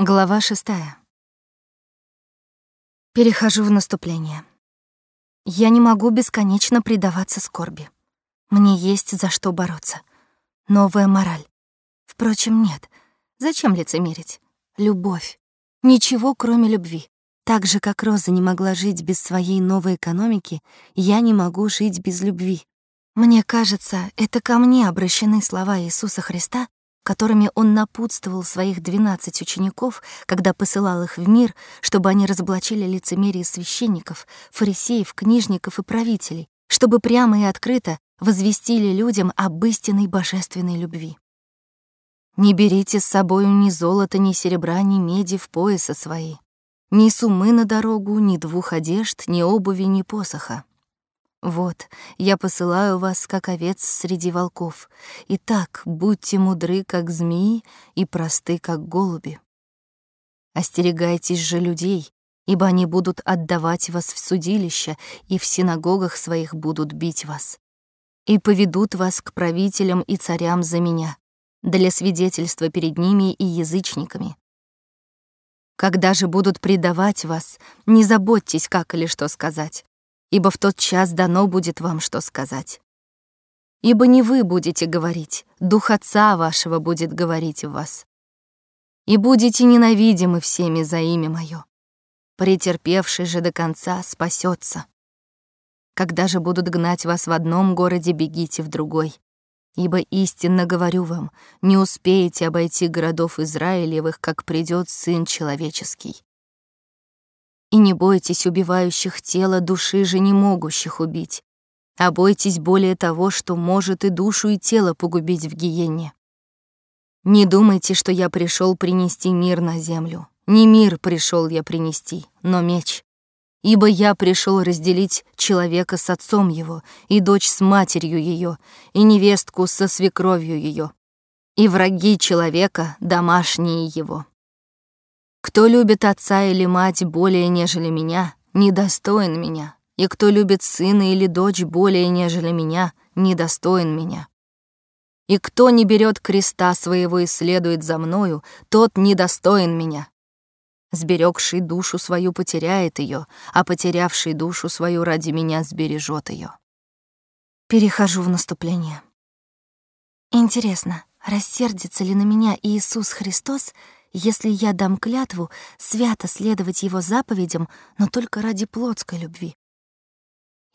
Глава шестая. Перехожу в наступление. Я не могу бесконечно предаваться скорби. Мне есть за что бороться. Новая мораль. Впрочем, нет. Зачем лицемерить? Любовь. Ничего, кроме любви. Так же, как Роза не могла жить без своей новой экономики, я не могу жить без любви. Мне кажется, это ко мне обращены слова Иисуса Христа, которыми он напутствовал своих двенадцать учеников, когда посылал их в мир, чтобы они разоблачили лицемерие священников, фарисеев, книжников и правителей, чтобы прямо и открыто возвестили людям об истинной божественной любви. «Не берите с собою ни золота, ни серебра, ни меди в пояса свои, ни сумы на дорогу, ни двух одежд, ни обуви, ни посоха. Вот, я посылаю вас, как овец среди волков. Итак, будьте мудры, как змеи, и просты, как голуби. Остерегайтесь же людей, ибо они будут отдавать вас в судилище, и в синагогах своих будут бить вас. И поведут вас к правителям и царям за меня, для свидетельства перед ними и язычниками. Когда же будут предавать вас, не заботьтесь, как или что сказать ибо в тот час дано будет вам что сказать. Ибо не вы будете говорить, Дух Отца вашего будет говорить в вас. И будете ненавидимы всеми за имя Мое. Претерпевший же до конца спасется. Когда же будут гнать вас в одном городе, бегите в другой. Ибо истинно говорю вам, не успеете обойти городов Израилевых, как придет Сын Человеческий. И не бойтесь убивающих тело души же не могущих убить, а бойтесь более того, что может и душу, и тело погубить в гиене. Не думайте, что я пришел принести мир на землю. Не мир пришел я принести, но меч. Ибо я пришел разделить человека с отцом его, и дочь с матерью ее, и невестку со свекровью ее, и враги человека — домашние его. Кто любит отца или мать более, нежели меня, недостоин меня, и кто любит сына или дочь более, нежели меня, недостоин меня. И кто не берет креста своего и следует за мною, тот недостоин меня. Сберегший душу свою потеряет ее, а потерявший душу свою ради меня сбережет ее. Перехожу в наступление. Интересно, рассердится ли на меня Иисус Христос, если я дам клятву свято следовать его заповедям, но только ради плотской любви.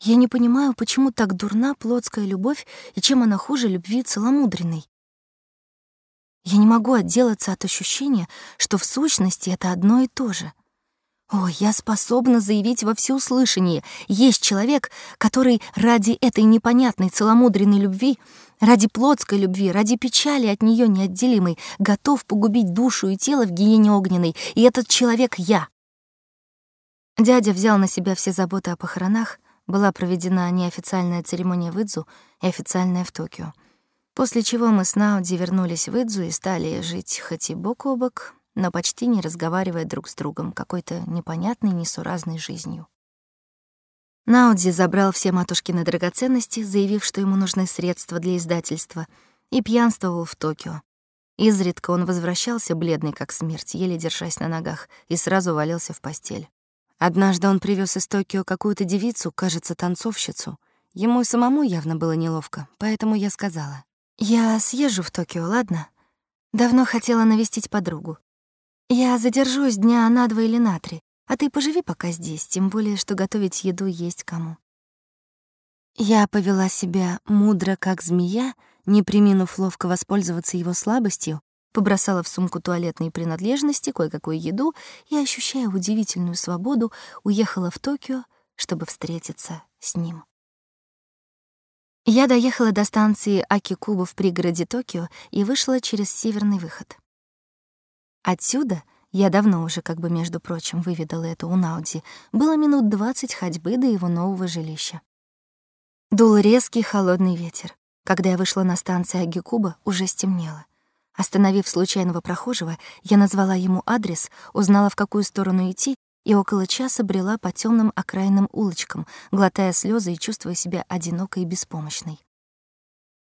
Я не понимаю, почему так дурна плотская любовь и чем она хуже любви целомудренной. Я не могу отделаться от ощущения, что в сущности это одно и то же — о, я способна заявить во всеуслышание. Есть человек, который ради этой непонятной целомудренной любви, ради плотской любви, ради печали от нее неотделимой, готов погубить душу и тело в гиене огненной, и этот человек — я. Дядя взял на себя все заботы о похоронах, была проведена неофициальная церемония в Идзу и официальная в Токио. После чего мы с Науди вернулись в Идзу и стали жить хоть и бок о бок, но почти не разговаривая друг с другом, какой-то непонятной, несуразной жизнью. Наудзи забрал все матушкины драгоценности, заявив, что ему нужны средства для издательства, и пьянствовал в Токио. Изредка он возвращался, бледный как смерть, еле держась на ногах, и сразу валился в постель. Однажды он привез из Токио какую-то девицу, кажется, танцовщицу. Ему и самому явно было неловко, поэтому я сказала. «Я съезжу в Токио, ладно? Давно хотела навестить подругу. Я задержусь дня на два или на три, а ты поживи пока здесь, тем более, что готовить еду есть кому. Я повела себя мудро, как змея, не приминув ловко воспользоваться его слабостью, побросала в сумку туалетные принадлежности, кое-какую еду и, ощущая удивительную свободу, уехала в Токио, чтобы встретиться с ним. Я доехала до станции Акикуба в пригороде Токио и вышла через северный выход. Отсюда, я давно уже, как бы между прочим, выведала это у Науди, было минут двадцать ходьбы до его нового жилища. Дул резкий холодный ветер. Когда я вышла на станции Агикуба, уже стемнело. Остановив случайного прохожего, я назвала ему адрес, узнала, в какую сторону идти, и около часа брела по темным окраинным улочкам, глотая слезы и чувствуя себя одинокой и беспомощной.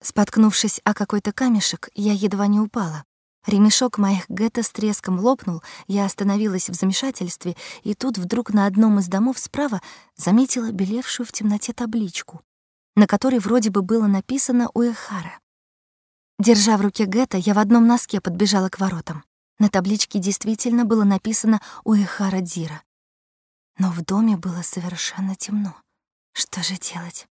Споткнувшись о какой-то камешек, я едва не упала, Ремешок моих гетто с треском лопнул, я остановилась в замешательстве, и тут вдруг на одном из домов справа заметила белевшую в темноте табличку, на которой вроде бы было написано «Уэхара». Держа в руке гетто, я в одном носке подбежала к воротам. На табличке действительно было написано «Уэхара Дира». Но в доме было совершенно темно. Что же делать?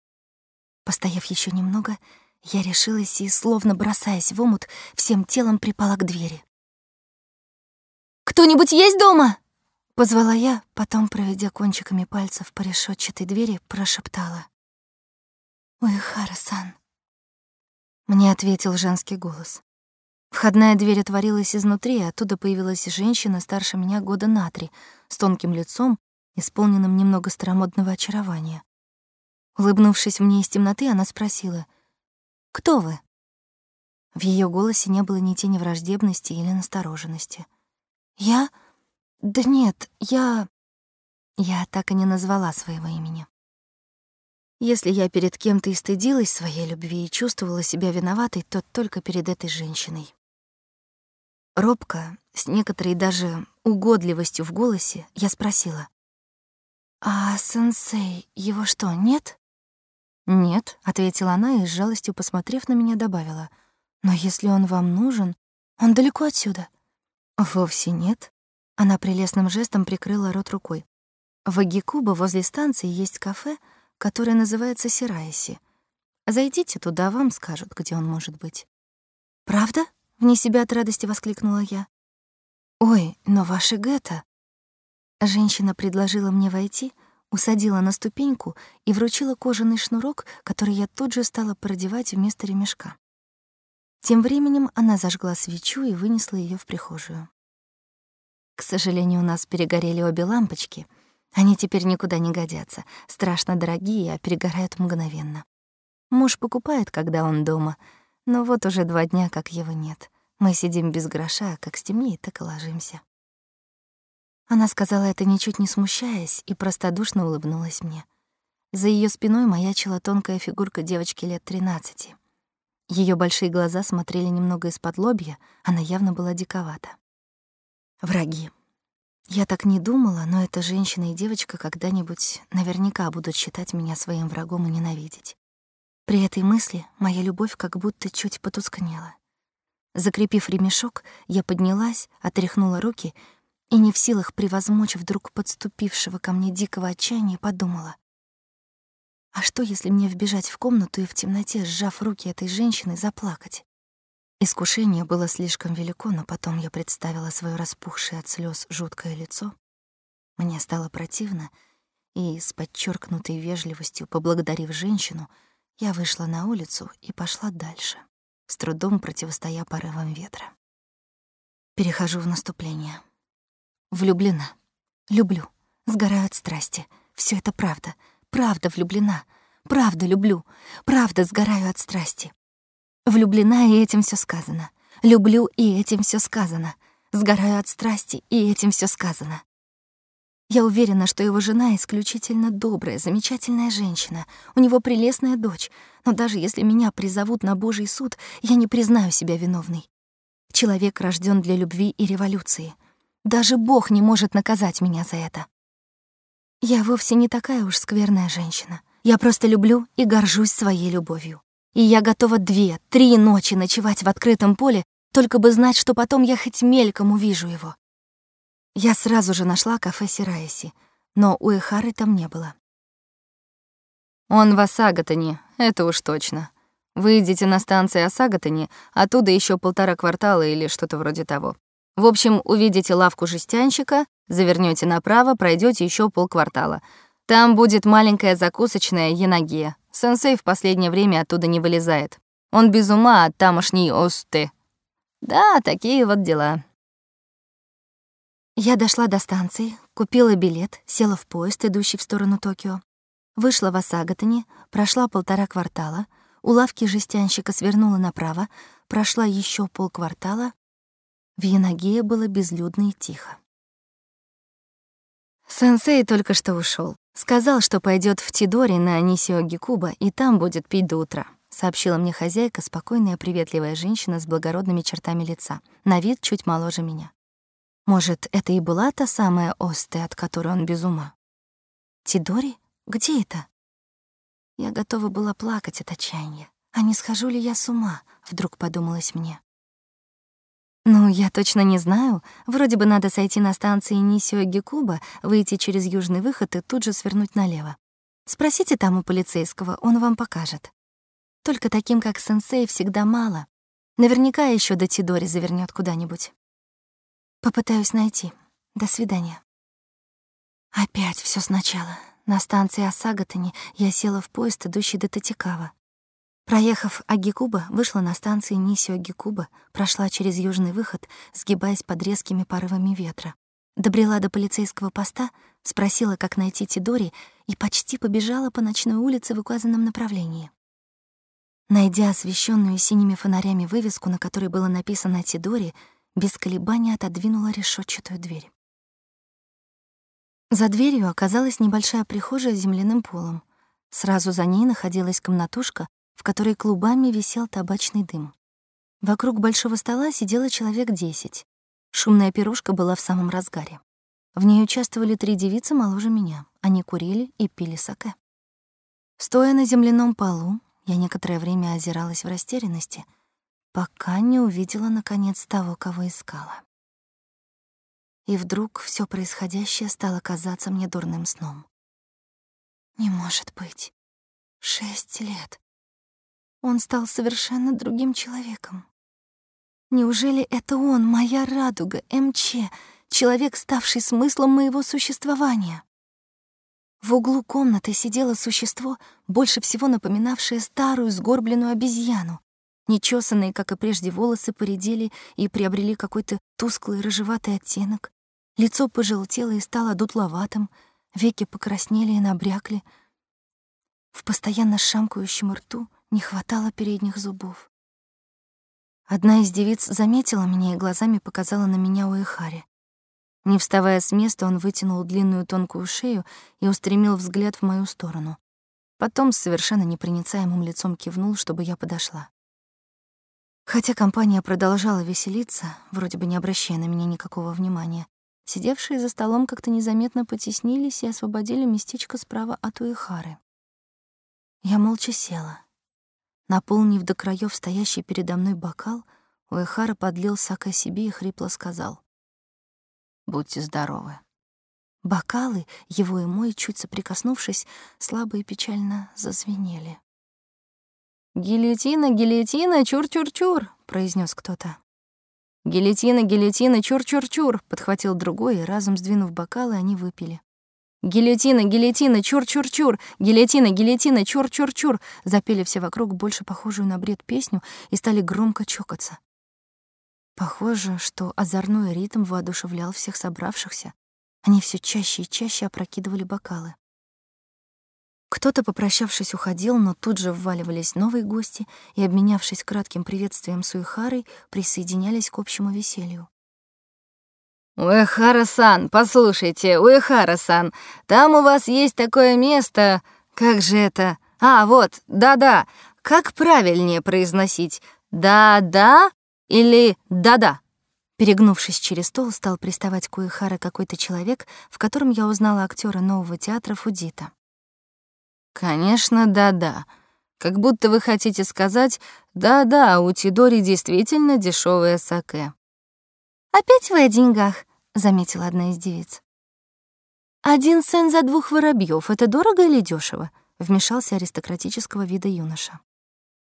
Постояв еще немного, я решилась и, словно бросаясь в омут, всем телом припала к двери. «Кто-нибудь есть дома?» Позвала я, потом, проведя кончиками пальцев по решетчатой двери, прошептала. «Ой, Хара-сан». Мне ответил женский голос. Входная дверь отворилась изнутри, оттуда появилась женщина старше меня года на три, с тонким лицом, исполненным немного старомодного очарования. Улыбнувшись мне из темноты, она спросила — кто вы?» В ее голосе не было ни тени враждебности или настороженности. «Я? Да нет, я...» Я так и не назвала своего имени. Если я перед кем-то и стыдилась своей любви и чувствовала себя виноватой, то только перед этой женщиной. Робко, с некоторой даже угодливостью в голосе, я спросила. «А сенсей, его что, нет?» «Нет», — ответила она и с жалостью, посмотрев на меня, добавила. «Но если он вам нужен, он далеко отсюда». «Вовсе нет». Она прелестным жестом прикрыла рот рукой. В Агикуба возле станции есть кафе, которое называется Сираиси. Зайдите туда, вам скажут, где он может быть. «Правда?» — вне себя от радости воскликнула я. «Ой, но ваши гетто...» Женщина предложила мне войти, усадила на ступеньку и вручила кожаный шнурок, который я тут же стала продевать вместо ремешка. Тем временем она зажгла свечу и вынесла ее в прихожую. К сожалению, у нас перегорели обе лампочки. Они теперь никуда не годятся, страшно дорогие, а перегорают мгновенно. Муж покупает, когда он дома, но вот уже два дня, как его нет. Мы сидим без гроша, как стемнеет, так и ложимся. Она сказала это ничуть не смущаясь и простодушно улыбнулась мне. За ее спиной маячила тонкая фигурка девочки лет тринадцати. Ее большие глаза смотрели немного из-под лобья, она явно была диковата. Враги. Я так не думала, но эта женщина и девочка когда-нибудь наверняка будут считать меня своим врагом и ненавидеть. При этой мысли моя любовь как будто чуть потускнела. Закрепив ремешок, я поднялась, отряхнула руки и не в силах превозмочь вдруг подступившего ко мне дикого отчаяния, подумала. А что, если мне вбежать в комнату и в темноте, сжав руки этой женщины, заплакать? Искушение было слишком велико, но потом я представила свое распухшее от слез жуткое лицо. Мне стало противно, и с подчеркнутой вежливостью, поблагодарив женщину, я вышла на улицу и пошла дальше, с трудом противостоя порывам ветра. Перехожу в наступление. Влюблена. Люблю. Сгораю от страсти. Все это правда. Правда влюблена. Правда люблю. Правда сгораю от страсти. Влюблена, и этим все сказано. Люблю, и этим все сказано. Сгораю от страсти, и этим все сказано. Я уверена, что его жена исключительно добрая, замечательная женщина. У него прелестная дочь. Но даже если меня призовут на Божий суд, я не признаю себя виновной. Человек рожден для любви и революции. Даже Бог не может наказать меня за это. Я вовсе не такая уж скверная женщина. Я просто люблю и горжусь своей любовью. И я готова две, три ночи ночевать в открытом поле, только бы знать, что потом я хоть мельком увижу его. Я сразу же нашла кафе Сираиси, но у Эхары там не было. «Он в Асагатане, это уж точно. Выйдете на станции Асагатане, оттуда еще полтора квартала или что-то вроде того. В общем, увидите лавку жестянщика, завернете направо, пройдете еще полквартала. Там будет маленькая закусочная Янагия. Сенсей в последнее время оттуда не вылезает. Он без ума от тамошней осты. Да, такие вот дела. Я дошла до станции, купила билет, села в поезд, идущий в сторону Токио. Вышла в Асагатане, прошла полтора квартала, у лавки жестянщика свернула направо, прошла еще полквартала в Янагее было безлюдно и тихо. Сенсей только что ушел. Сказал, что пойдет в Тидори на Анисио Гикуба и там будет пить до утра. сообщила мне хозяйка, спокойная, приветливая женщина с благородными чертами лица, на вид чуть моложе меня. Может, это и была та самая Осте, от которой он без ума? Тидори? Где это? Я готова была плакать от отчаяния. А не схожу ли я с ума, вдруг подумалось мне. Ну, я точно не знаю. Вроде бы надо сойти на станции Нисио-Гекуба, выйти через южный выход и тут же свернуть налево. Спросите там у полицейского, он вам покажет. Только таким, как сенсей, всегда мало. Наверняка еще до Тидори завернет куда-нибудь. Попытаюсь найти. До свидания. Опять все сначала. На станции Асагатани я села в поезд, идущий до Татикава. Проехав Огикуба, вышла на станции Ниси-Огикуба, прошла через южный выход, сгибаясь под резкими порывами ветра. Добрела до полицейского поста, спросила, как найти Тидори, и почти побежала по ночной улице в указанном направлении. Найдя освещенную синими фонарями вывеску, на которой было написано «Тидори», без колебаний отодвинула решетчатую дверь. За дверью оказалась небольшая прихожая с земляным полом. Сразу за ней находилась комнатушка, в которой клубами висел табачный дым. Вокруг большого стола сидело человек десять. Шумная пирожка была в самом разгаре. В ней участвовали три девицы моложе меня. Они курили и пили саке. Стоя на земляном полу, я некоторое время озиралась в растерянности, пока не увидела, наконец, того, кого искала. И вдруг все происходящее стало казаться мне дурным сном. Не может быть. Шесть лет. Он стал совершенно другим человеком. Неужели это он, моя радуга, МЧ, человек, ставший смыслом моего существования? В углу комнаты сидело существо, больше всего напоминавшее старую сгорбленную обезьяну. Нечесанные, как и прежде, волосы поредели и приобрели какой-то тусклый рыжеватый оттенок. Лицо пожелтело и стало дутловатым, веки покраснели и набрякли. В постоянно шамкающем рту не хватало передних зубов. Одна из девиц заметила меня и глазами показала на меня Уэхари. Не вставая с места, он вытянул длинную тонкую шею и устремил взгляд в мою сторону. Потом с совершенно непроницаемым лицом кивнул, чтобы я подошла. Хотя компания продолжала веселиться, вроде бы не обращая на меня никакого внимания, сидевшие за столом как-то незаметно потеснились и освободили местечко справа от Уэхары. Я молча села, Наполнив до краев стоящий передо мной бокал, Уэхара подлил сака себе и хрипло сказал. «Будьте здоровы». Бокалы, его и мой, чуть соприкоснувшись, слабо и печально зазвенели. «Гильотина, гильотина, чур-чур-чур!» — произнес кто-то. «Гильотина, гильотина, чур-чур-чур!» — подхватил другой, и разом сдвинув бокалы, они выпили. «Гильотина, гильотина, чур-чур-чур! Гильотина, гильотина, чур-чур-чур!» Запели все вокруг больше похожую на бред песню и стали громко чокаться. Похоже, что озорной ритм воодушевлял всех собравшихся. Они все чаще и чаще опрокидывали бокалы. Кто-то, попрощавшись, уходил, но тут же вваливались новые гости и, обменявшись кратким приветствием с Уихарой, присоединялись к общему веселью. «Уэхара-сан, послушайте, Уэхара-сан, там у вас есть такое место... Как же это? А, вот, да-да. Как правильнее произносить? Да-да или да-да?» Перегнувшись через стол, стал приставать к Уэхара какой-то человек, в котором я узнала актера нового театра Фудита. «Конечно, да-да. Как будто вы хотите сказать, да-да, у Тидори действительно дешевое саке». «Опять вы о деньгах», — заметила одна из девиц. «Один цент за двух воробьев — это дорого или дешево? вмешался аристократического вида юноша.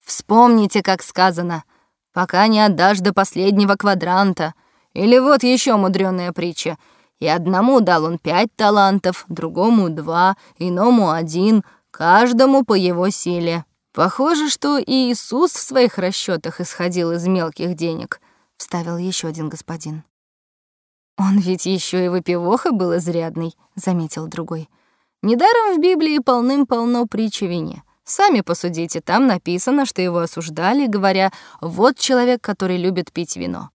«Вспомните, как сказано, пока не отдашь до последнего квадранта. Или вот еще мудрёная притча. И одному дал он пять талантов, другому — два, иному — один, каждому по его силе. Похоже, что и Иисус в своих расчетах исходил из мелких денег —— вставил еще один господин. «Он ведь еще и выпивоха был изрядный», — заметил другой. «Недаром в Библии полным-полно притч о вине. Сами посудите, там написано, что его осуждали, говоря, вот человек, который любит пить вино.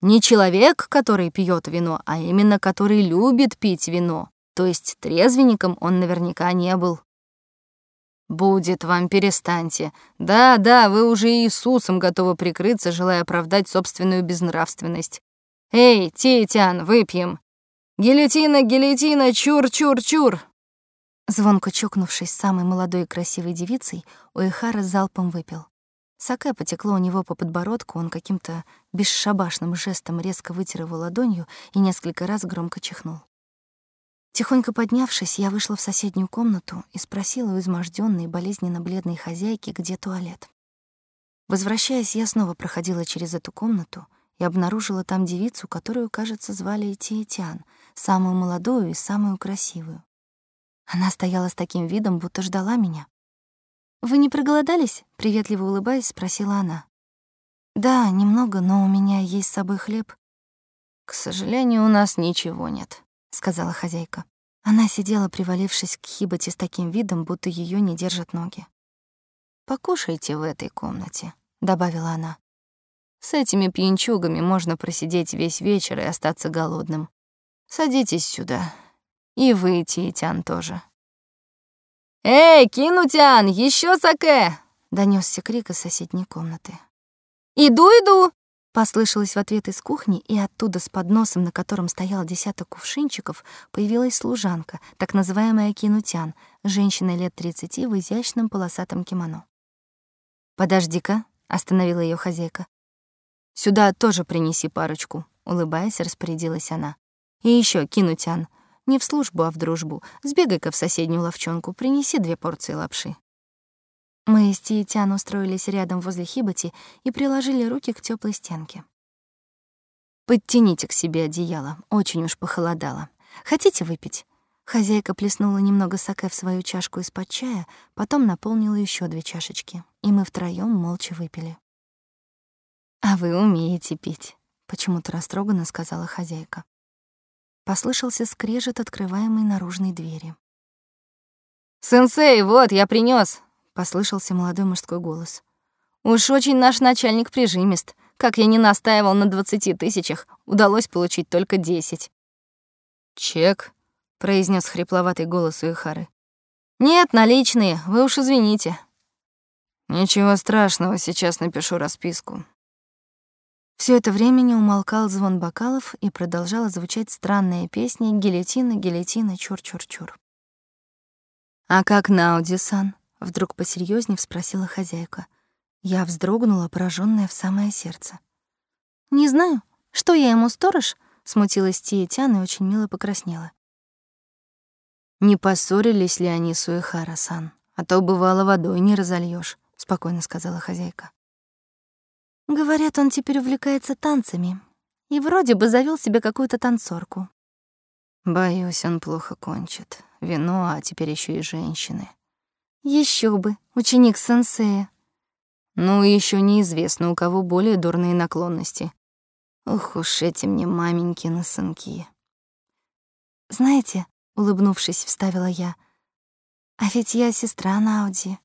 Не человек, который пьет вино, а именно который любит пить вино. То есть трезвенником он наверняка не был. «Будет вам, перестаньте. Да, да, вы уже Иисусом готовы прикрыться, желая оправдать собственную безнравственность. Эй, Титян, выпьем. Гильотина, гильотина, чур-чур-чур!» Звонко чокнувшись самой молодой и красивой девицей, Уэхара залпом выпил. Саке потекло у него по подбородку, он каким-то бесшабашным жестом резко вытер его ладонью и несколько раз громко чихнул. Тихонько поднявшись, я вышла в соседнюю комнату и спросила у измождённой, болезненно бледной хозяйки, где туалет. Возвращаясь, я снова проходила через эту комнату и обнаружила там девицу, которую, кажется, звали Тиетян, самую молодую и самую красивую. Она стояла с таким видом, будто ждала меня. «Вы не проголодались?» — приветливо улыбаясь, спросила она. «Да, немного, но у меня есть с собой хлеб». «К сожалению, у нас ничего нет», сказала хозяйка. Она сидела, привалившись к хибате с таким видом, будто ее не держат ноги. «Покушайте в этой комнате», — добавила она. «С этими пьянчугами можно просидеть весь вечер и остаться голодным. Садитесь сюда. И вы, Тиетян, тоже». «Эй, Кинутян, еще саке!» — донесся крик из соседней комнаты. «Иду, иду!» Послышалось в ответ из кухни, и оттуда с подносом, на котором стоял десяток кувшинчиков, появилась служанка, так называемая кинутян, женщина лет тридцати в изящном полосатом кимоно. «Подожди-ка», — остановила ее хозяйка. «Сюда тоже принеси парочку», — улыбаясь, распорядилась она. «И еще, кинутян, не в службу, а в дружбу. Сбегай-ка в соседнюю ловчонку, принеси две порции лапши». Мы с Тиетян устроились рядом возле Хибати и приложили руки к теплой стенке. «Подтяните к себе одеяло, очень уж похолодало. Хотите выпить?» Хозяйка плеснула немного саке в свою чашку из-под чая, потом наполнила еще две чашечки, и мы втроем молча выпили. «А вы умеете пить», — почему-то растроганно сказала хозяйка. Послышался скрежет открываемой наружной двери. «Сенсей, вот, я принес послышался молодой мужской голос. Уж очень наш начальник прижимист. Как я не настаивал на двадцати тысячах, удалось получить только десять. Чек, произнес хрипловатый голос Уихары. Нет, наличные, вы уж извините. Ничего страшного, сейчас напишу расписку. Все это время не умолкал звон бокалов и продолжала звучать странная песня «Гильотина, гильотина, чур-чур-чур». «А как Науди-сан?» Вдруг посерьезнее спросила хозяйка. Я вздрогнула, пораженная в самое сердце. «Не знаю, что я ему сторож?» — смутилась Тиетян и очень мило покраснела. «Не поссорились ли они с Уэхара-сан? А то, бывало, водой не разольешь, спокойно сказала хозяйка. «Говорят, он теперь увлекается танцами и вроде бы завел себе какую-то танцорку». «Боюсь, он плохо кончит. Вино, а теперь еще и женщины», еще бы, ученик сенсея. Ну, еще неизвестно, у кого более дурные наклонности. Ох уж эти мне маменькины сынки. Знаете, улыбнувшись, вставила я, а ведь я сестра Науди.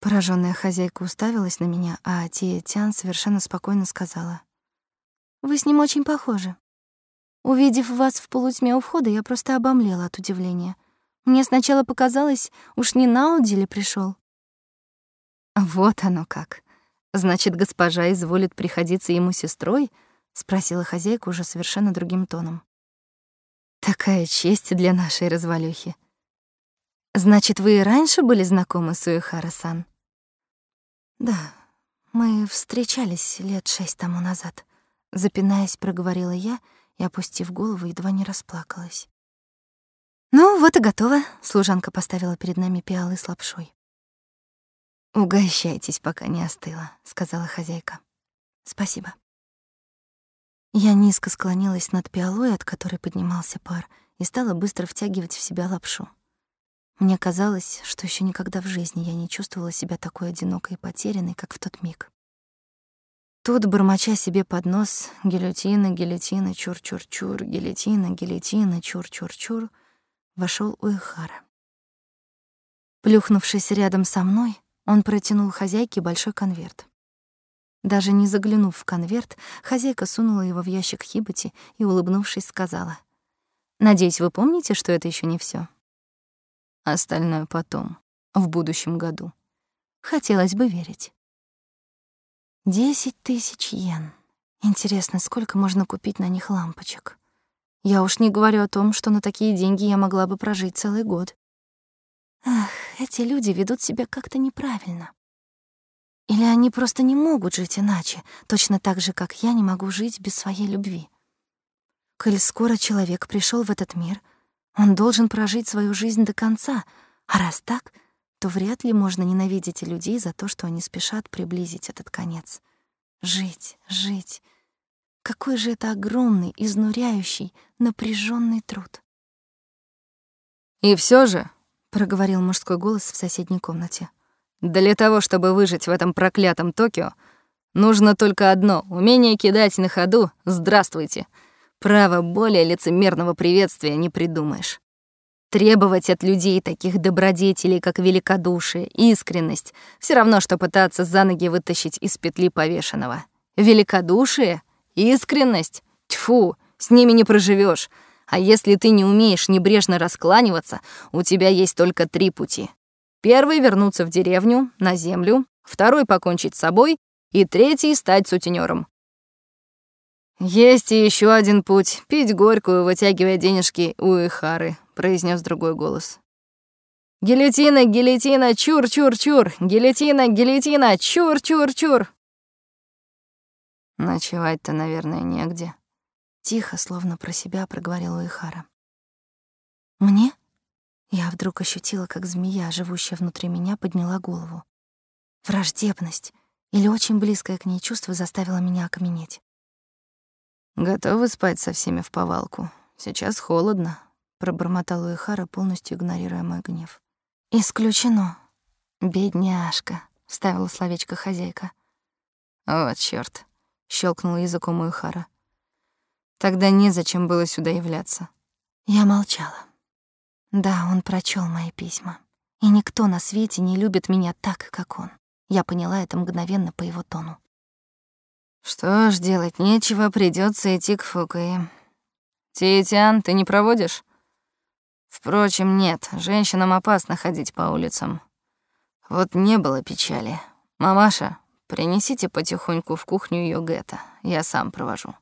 Пораженная хозяйка уставилась на меня, а Тия Тян совершенно спокойно сказала: "Вы с ним очень похожи. Увидев вас в полутьме у входа, я просто обомлела от удивления. Мне сначала показалось, уж не Науди ли пришел. Вот оно как. Значит, госпожа изволит приходиться ему сестрой? спросила хозяйка уже совершенно другим тоном. Такая честь для нашей развалюхи. Значит, вы и раньше были знакомы с Уихара-сан? Да, мы встречались лет шесть тому назад. Запинаясь, проговорила я и, опустив голову, едва не расплакалась. «Ну, вот и готово», — служанка поставила перед нами пиалы с лапшой. «Угощайтесь, пока не остыло», — сказала хозяйка. «Спасибо». Я низко склонилась над пиалой, от которой поднимался пар, и стала быстро втягивать в себя лапшу. Мне казалось, что еще никогда в жизни я не чувствовала себя такой одинокой и потерянной, как в тот миг. Тут, бормоча себе под нос, гильотина, гильотина, чур-чур-чур, гильотина, гильотина, чур-чур-чур — вошел Уэхара. Плюхнувшись рядом со мной, он протянул хозяйке большой конверт. Даже не заглянув в конверт, хозяйка сунула его в ящик Хибати и, улыбнувшись, сказала: "Надеюсь, вы помните, что это еще не все. Остальное потом, в будущем году. Хотелось бы верить. Десять тысяч йен. Интересно, сколько можно купить на них лампочек? Я уж не говорю о том, что на такие деньги я могла бы прожить целый год. Ах, эти люди ведут себя как-то неправильно. Или они просто не могут жить иначе, точно так же, как я не могу жить без своей любви. Коль скоро человек пришел в этот мир, он должен прожить свою жизнь до конца, а раз так, то вряд ли можно ненавидеть людей за то, что они спешат приблизить этот конец. Жить, жить. Какой же это огромный, изнуряющий, напряженный труд. И все же, проговорил мужской голос в соседней комнате. Для того, чтобы выжить в этом проклятом Токио, нужно только одно — умение кидать на ходу «Здравствуйте». Право более лицемерного приветствия не придумаешь. Требовать от людей таких добродетелей, как великодушие, искренность, все равно, что пытаться за ноги вытащить из петли повешенного. Великодушие, искренность, тьфу, с ними не проживешь. А если ты не умеешь небрежно раскланиваться, у тебя есть только три пути. Первый — вернуться в деревню, на землю, второй — покончить с собой, и третий — стать сутенером. «Есть и еще один путь — пить горькую, вытягивая денежки у Ихары», — произнес другой голос. «Гильотина, гильотина, чур-чур-чур! Гильотина, гильотина, чур-чур-чур!» Ночевать-то, наверное, негде. Тихо, словно про себя проговорила Уихара. «Мне?» Я вдруг ощутила, как змея, живущая внутри меня, подняла голову. Враждебность или очень близкое к ней чувство заставило меня окаменеть. «Готовы спать со всеми в повалку? Сейчас холодно», — пробормотал Уихара, полностью игнорируя мой гнев. «Исключено. Бедняжка», — вставила словечко хозяйка. «О, чёрт», — щелкнул языком Уихара. «Тогда незачем было сюда являться». Я молчала. Да, он прочел мои письма. И никто на свете не любит меня так, как он. Я поняла это мгновенно по его тону. Что ж, делать нечего, придется идти к Фукуи. Тиетян, ты не проводишь? Впрочем, нет, женщинам опасно ходить по улицам. Вот не было печали. Мамаша, принесите потихоньку в кухню гетто, я сам провожу.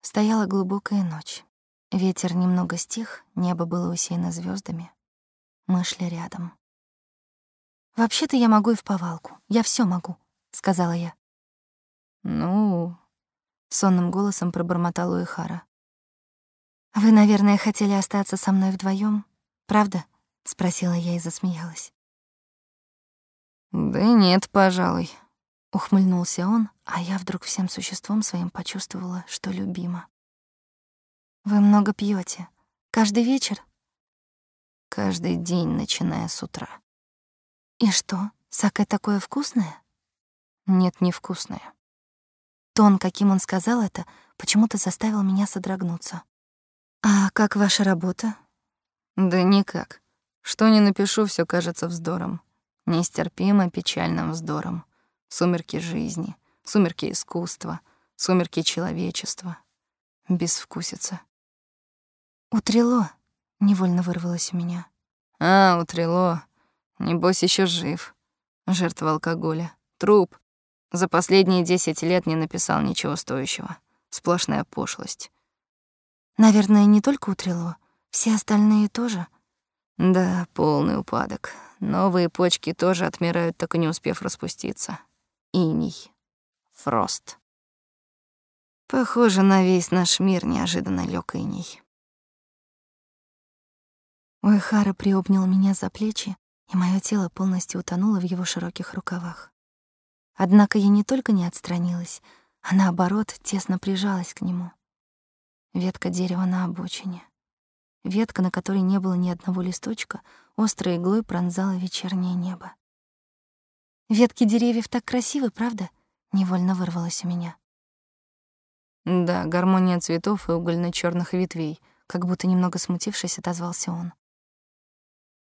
Стояла глубокая ночь. Ветер немного стих, небо было усеяно звездами. Мы шли рядом. «Вообще-то я могу и в повалку. Я все могу», — сказала я. «Ну...» — сонным голосом пробормотал Уихара. «Вы, наверное, хотели остаться со мной вдвоем, правда?» — спросила я и засмеялась. «Да нет, пожалуй», — ухмыльнулся он, а я вдруг всем существом своим почувствовала, что любима. Вы много пьете. Каждый вечер? Каждый день, начиная с утра. И что, саке такое вкусное? Нет, невкусное. Тон, каким он сказал это, почему-то заставил меня содрогнуться. А как ваша работа? Да никак. Что ни напишу, все кажется вздором. Нестерпимо печальным вздором. Сумерки жизни, сумерки искусства, сумерки человечества. Безвкусица. «Утрело», — невольно вырвалось у меня. «А, утрело. Небось, еще жив. Жертва алкоголя. Труп. За последние десять лет не написал ничего стоящего. Сплошная пошлость». «Наверное, не только утрело. Все остальные тоже?» «Да, полный упадок. Новые почки тоже отмирают, так и не успев распуститься. Иней. Фрост. Похоже, на весь наш мир неожиданно лёг иней». Уэхара приобнял меня за плечи, и мое тело полностью утонуло в его широких рукавах. Однако я не только не отстранилась, а наоборот тесно прижалась к нему. Ветка дерева на обочине. Ветка, на которой не было ни одного листочка, острой иглой пронзала вечернее небо. Ветки деревьев так красивы, правда? Невольно вырвалось у меня. Да, гармония цветов и угольно черных ветвей, как будто немного смутившись, отозвался он.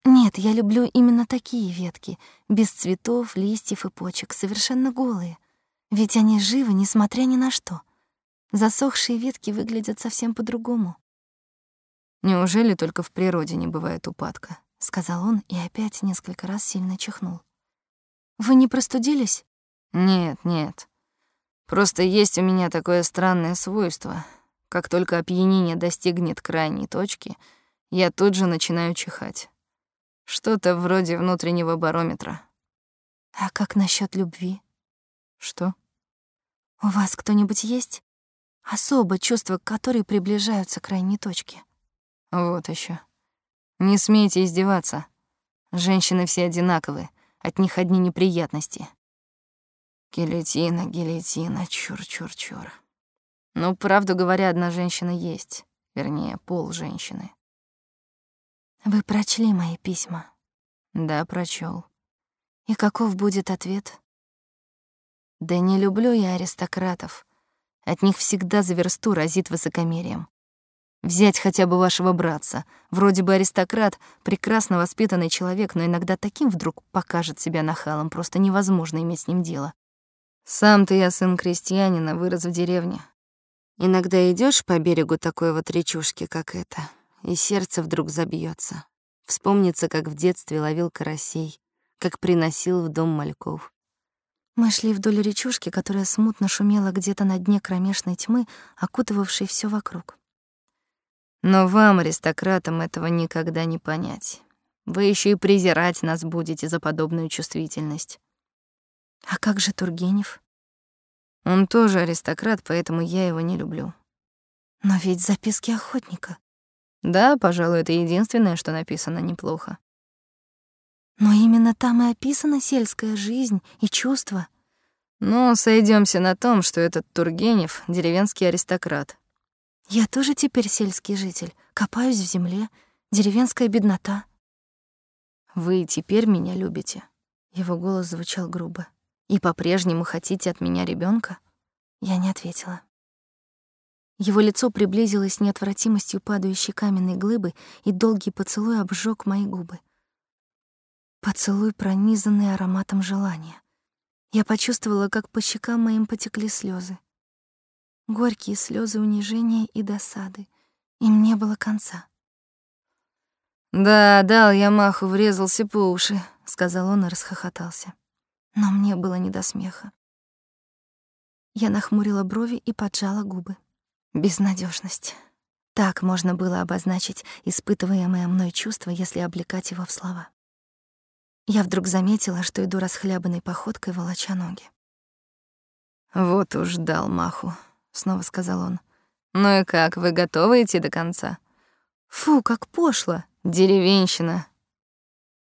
Нет, я люблю именно такие ветки, без цветов, листьев и почек, совершенно голые. Ведь они живы, несмотря ни на что. Засохшие ветки выглядят совсем по-другому. Неужели только в природе не бывает упадка? сказал он и опять несколько раз сильно чихнул. Вы не простудились? Нет, нет. Просто есть у меня такое странное свойство. Как только опьянение достигнет крайней точки, я тут же начинаю чихать. Что-то вроде внутреннего барометра. А как насчет любви? Что? У вас кто-нибудь есть? Особо чувства, которые приближаются к крайней точке. Вот еще. Не смейте издеваться. Женщины все одинаковы, от них одни неприятности. Гильотина, гильотина, чур-чур-чур. Ну, правду говоря, одна женщина есть. Вернее, пол женщины. Вы прочли мои письма? Да, прочел. И каков будет ответ? Да не люблю я аристократов. От них всегда за версту разит высокомерием. Взять хотя бы вашего братца. Вроде бы аристократ, прекрасно воспитанный человек, но иногда таким вдруг покажет себя нахалом, просто невозможно иметь с ним дело. Сам-то я сын крестьянина, вырос в деревне. Иногда идешь по берегу такой вот речушки, как эта, и сердце вдруг забьется. Вспомнится, как в детстве ловил карасей, как приносил в дом мальков. Мы шли вдоль речушки, которая смутно шумела где-то на дне кромешной тьмы, окутывавшей все вокруг. Но вам, аристократам, этого никогда не понять. Вы еще и презирать нас будете за подобную чувствительность. А как же Тургенев? Он тоже аристократ, поэтому я его не люблю. Но ведь записки охотника. Да, пожалуй, это единственное, что написано неплохо. Но именно там и описана сельская жизнь и чувства. Ну, сойдемся на том, что этот Тургенев — деревенский аристократ. Я тоже теперь сельский житель, копаюсь в земле, деревенская беднота. Вы теперь меня любите. Его голос звучал грубо. И по-прежнему хотите от меня ребенка? Я не ответила. Его лицо приблизилось с неотвратимостью падающей каменной глыбы, и долгий поцелуй обжег мои губы. Поцелуй, пронизанный ароматом желания. Я почувствовала, как по щекам моим потекли слезы. Горькие слезы унижения и досады. Им не было конца. «Да, дал я маху, врезался по уши», — сказал он и расхохотался. Но мне было не до смеха. Я нахмурила брови и поджала губы. Безнадежность. Так можно было обозначить испытываемое мной чувство, если облекать его в слова. Я вдруг заметила, что иду расхлябанной походкой, волоча ноги. «Вот уж дал маху», — снова сказал он. «Ну и как, вы готовы идти до конца?» «Фу, как пошло! Деревенщина!»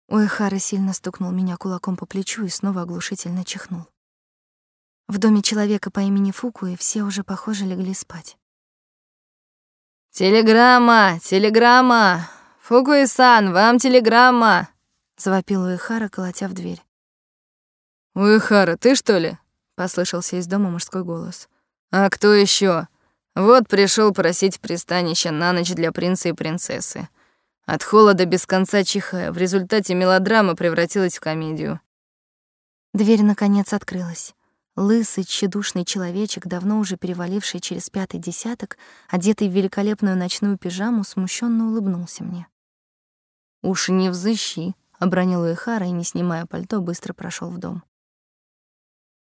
Уэхара сильно стукнул меня кулаком по плечу и снова оглушительно чихнул. В доме человека по имени Фуку и все уже, похоже, легли спать. «Телеграмма! Телеграмма! Фуку-сан, вам телеграмма!» завопил Уэхара, колотя в дверь. «Уэхара, ты что ли?» — послышался из дома мужской голос. «А кто еще? Вот пришел просить пристанища на ночь для принца и принцессы. От холода без конца чихая, в результате мелодрама превратилась в комедию». Дверь, наконец, открылась. Лысый, тщедушный человечек, давно уже переваливший через пятый десяток, одетый в великолепную ночную пижаму, смущенно улыбнулся мне. «Уж не взыщи», обронил Уэхара и, не снимая пальто, быстро прошел в дом.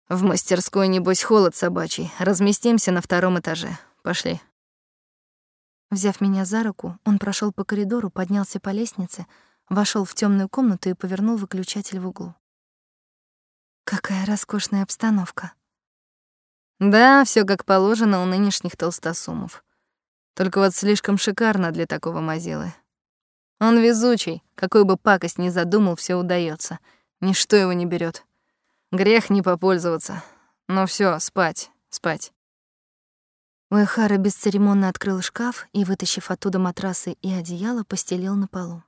В мастерской, небось, холод собачий. Разместимся на втором этаже. Пошли. Взяв меня за руку, он прошел по коридору, поднялся по лестнице, вошел в темную комнату и повернул выключатель в углу. Какая роскошная обстановка. Да, все как положено у нынешних толстосумов. Только вот слишком шикарно для такого мазилы. Он везучий, какой бы пакость ни задумал, все удается. Ничто его не берет. Грех не попользоваться. Ну все, спать, спать. Уэхара бесцеремонно открыл шкаф и, вытащив оттуда матрасы и одеяло, постелил на полу.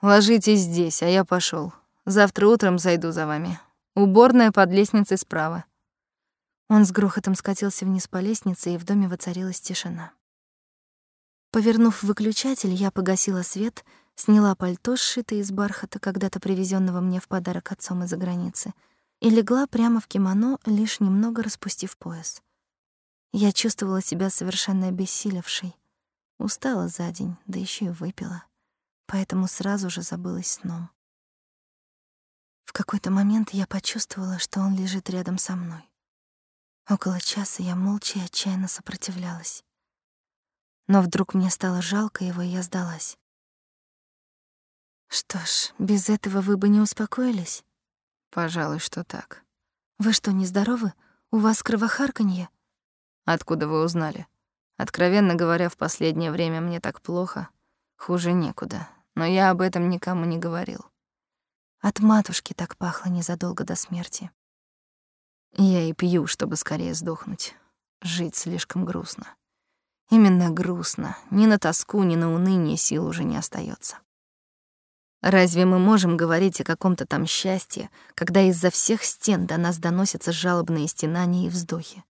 Ложитесь здесь, а я пошел. Завтра утром зайду за вами. Уборная под лестницей справа. Он с грохотом скатился вниз по лестнице, и в доме воцарилась тишина. Повернув выключатель, я погасила свет, сняла пальто, сшитое из бархата, когда-то привезенного мне в подарок отцом из-за границы, и легла прямо в кимоно, лишь немного распустив пояс. Я чувствовала себя совершенно обессилевшей. Устала за день, да еще и выпила, поэтому сразу же забылась сном. В какой-то момент я почувствовала, что он лежит рядом со мной. Около часа я молча и отчаянно сопротивлялась. Но вдруг мне стало жалко его, и я сдалась. Что ж, без этого вы бы не успокоились? Пожалуй, что так. Вы что, нездоровы? У вас кровохарканье? Откуда вы узнали? Откровенно говоря, в последнее время мне так плохо, хуже некуда. Но я об этом никому не говорил. От матушки так пахло незадолго до смерти. Я и пью, чтобы скорее сдохнуть. Жить слишком грустно. Именно грустно. Ни на тоску, ни на уныние сил уже не остается. Разве мы можем говорить о каком-то там счастье, когда из-за всех стен до нас доносятся жалобные стенания и вздохи?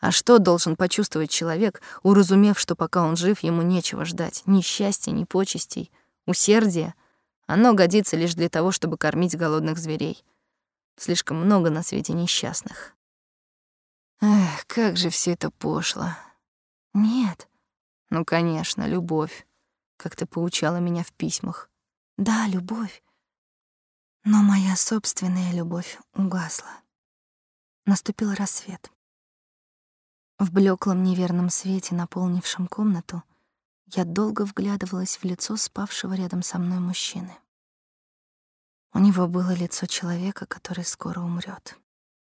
А что должен почувствовать человек, уразумев, что пока он жив, ему нечего ждать, ни счастья, ни почестей, усердия? Оно годится лишь для того, чтобы кормить голодных зверей. Слишком много на свете несчастных. Эх, как же все это пошло. Нет. Ну, конечно, любовь, как ты поучала меня в письмах. Да, любовь. Но моя собственная любовь угасла. Наступил рассвет. В блеклом неверном свете, наполнившем комнату, я долго вглядывалась в лицо спавшего рядом со мной мужчины. У него было лицо человека, который скоро умрет,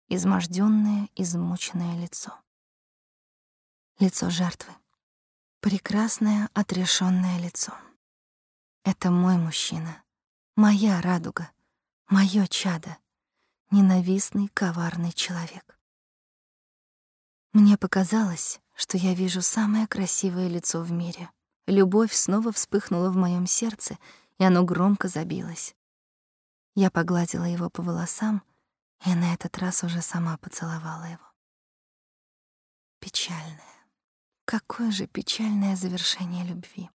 измождённое, измученное лицо. Лицо жертвы. Прекрасное, отрешенное лицо. Это мой мужчина, моя радуга, моё чадо, ненавистный, коварный человек. Мне показалось, что я вижу самое красивое лицо в мире. Любовь снова вспыхнула в моем сердце, и оно громко забилось. Я погладила его по волосам и на этот раз уже сама поцеловала его. Печальное. Какое же печальное завершение любви.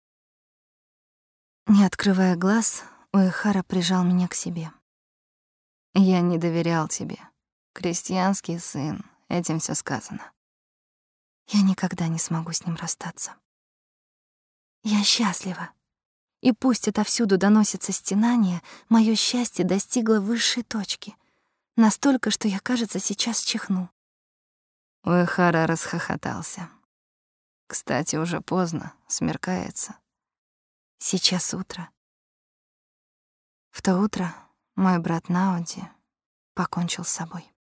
Не открывая глаз, Уэхара прижал меня к себе. Я не доверял тебе. Крестьянский сын, этим все сказано. Я никогда не смогу с ним расстаться. Я счастлива. И пусть отовсюду доносится стенание, моё счастье достигло высшей точки. Настолько, что я, кажется, сейчас чихну. Уэхара расхохотался. Кстати, уже поздно, смеркается. Сейчас утро. В то утро мой брат Науди покончил с собой.